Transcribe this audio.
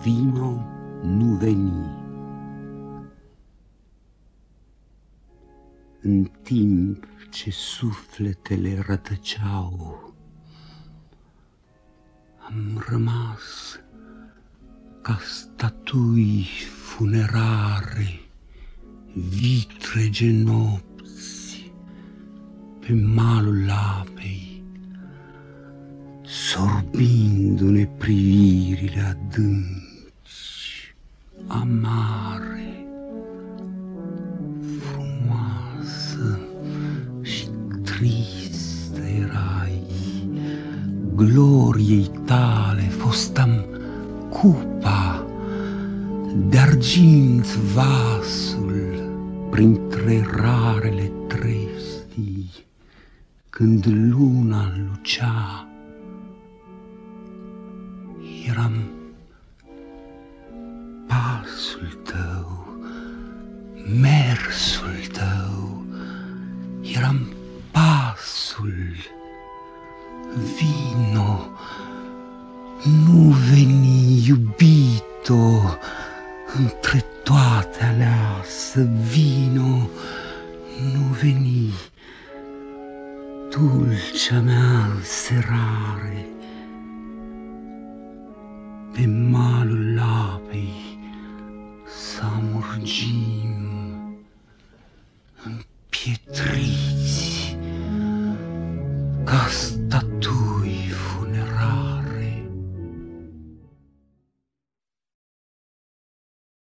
Vino nu veni. În timp ce sufletele rătăceau, am rămas ca statui funerare, vitrege nopți pe malul apei, sorbindu-ne privirile adânci amare, frumoasă și tristă erai. Gloriei tale fostam cupa, de argint vasul printre rarele trestii, când luna lucea, eram pasul tău, mersul tău, eram pasul. Vino, nu veni, iubito, între toate aleasă, vino, nu veni, dulcea mea serare, pe malul apei să murgim împietriți ca statuii.